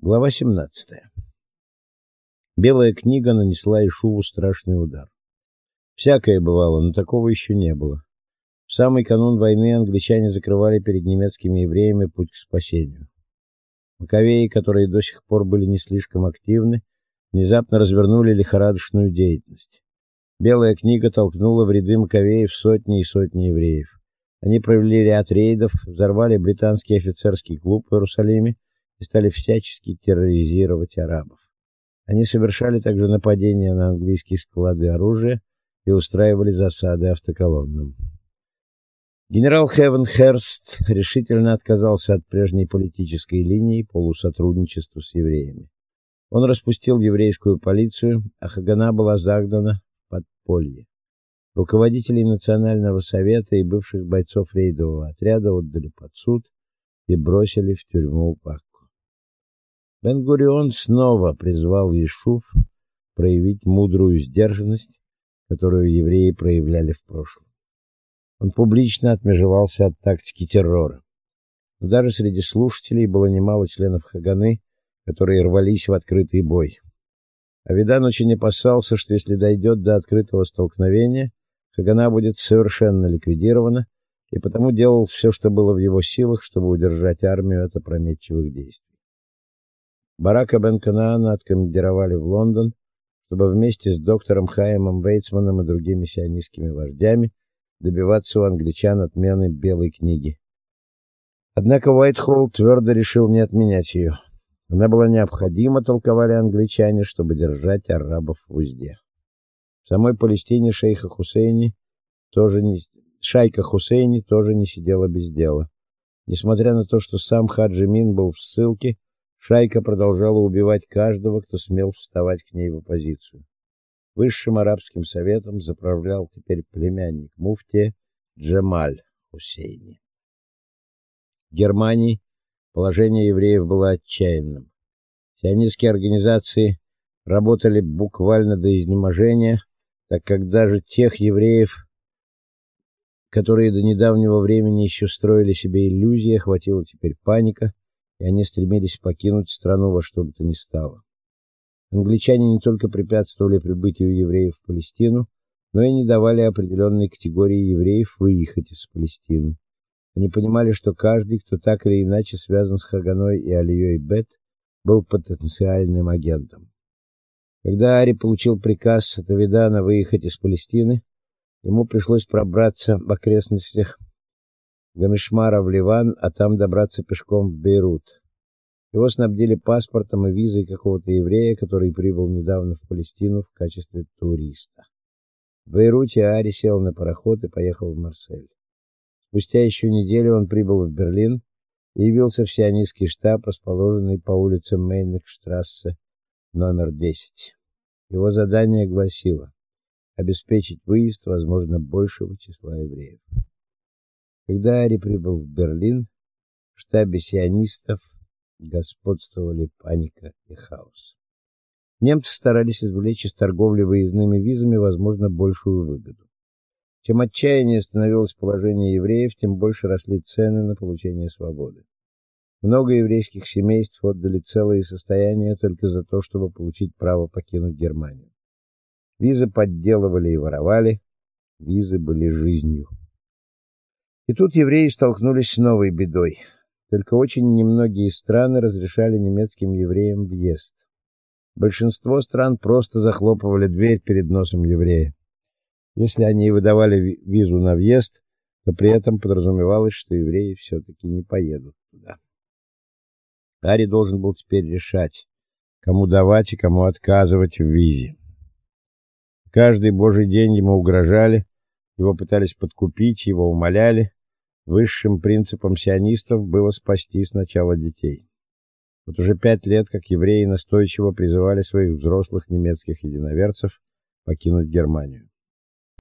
Глава 17. Белая книга нанесла Ишуву страшный удар. Всякое бывало, но такого еще не было. В самый канун войны англичане закрывали перед немецкими евреями путь к спасению. Маковеи, которые до сих пор были не слишком активны, внезапно развернули лихорадочную деятельность. Белая книга толкнула в ряды маковеев сотни и сотни евреев. Они провели ряд рейдов, взорвали британский офицерский клуб в Иерусалиме и стали всячески терроризировать арабов. Они совершали также нападения на английские склады оружия и устраивали засады автоколоннам. Генерал Хевен Херст решительно отказался от прежней политической линии полусотрудничества с евреями. Он распустил еврейскую полицию, а Хагана была загнана в подполье. Руководителей Национального совета и бывших бойцов рейдового отряда отдали под суд и бросили в тюрьму Пак. Бен-Гурион снова призвал Ешув проявить мудрую сдержанность, которую евреи проявляли в прошлом. Он публично отмежевался от тактики террора. Но даже среди слушателей было немало членов Хаганы, которые рвались в открытый бой. Авидан очень опасался, что если дойдет до открытого столкновения, Хагана будет совершенно ликвидирована, и потому делал все, что было в его силах, чтобы удержать армию от опрометчивых действий. Барака Бен-Канаана откомандировали в Лондон, чтобы вместе с доктором Хаимом Вейцманом и другими сионистскими вождями добиваться у англичан отмены Белой книги. Однако Уайтхолл твердо решил не отменять ее. Она была необходима, толковали англичане, чтобы держать арабов в узде. В самой Палестине шейха Хусейни тоже не шайка Хусейни тоже не сидела без дела. Несмотря на то, что сам Хаджи Мин был в ссылке, Шайка продолжала убивать каждого, кто смел вставать к ней в оппозицию. Высшим арабским советом заправлял теперь племянник муфтия Джемаль Хусейни. В Германии положение евреев было отчаянным. Сионистские организации работали буквально до изнеможения, так как даже тех евреев, которые до недавнего времени еще строили себе иллюзии, охватила теперь паника – и они стремились покинуть страну во что бы то ни стало. Англичане не только препятствовали прибытию евреев в Палестину, но и не давали определенной категории евреев выехать из Палестины. Они понимали, что каждый, кто так или иначе связан с Хаганой и Алией Бет, был потенциальным агентом. Когда Ари получил приказ от Авидана выехать из Палестины, ему пришлось пробраться в окрестностях Гамишмара в Ливан, а там добраться пешком в Бейрут. Его снабдили паспортом и визой какого-то еврея, который прибыл недавно в Палестину в качестве туриста. В Бейруте Ари сел на пароход и поехал в Марсель. Спустя еще неделю он прибыл в Берлин и явился в сионистский штаб, расположенный по улице Мейнекштрассе, номер 10. Его задание гласило обеспечить выезд, возможно, большего числа евреев. Когда Ари прибыл в Берлин, в штабе сионистов господствовали паника и хаос. Немцы старались извлечь из торговли выездными визами, возможно, большую выгоду. Чем отчаяннее становилось положение евреев, тем больше росли цены на получение свободы. Много еврейских семейств отдали целые состояния только за то, чтобы получить право покинуть Германию. Визы подделывали и воровали, визы были жизнью. И тут евреи столкнулись с новой бедой. Только очень немногие страны разрешали немецким евреям въезд. Большинство стран просто захлопывали дверь перед носом еврея. Если они выдавали визу на въезд, то при этом подразумевалось, что евреи все таки не поедут туда. Ари должен был теперь решать, кому давать и кому отказывать в визе. Каждый божий день ему угрожали, его пытались подкупить, его умоляли, Высшим принципом сионистов было спасти сначала детей. Вот уже пять лет, как евреи настойчиво призывали своих взрослых немецких единоверцев покинуть Германию.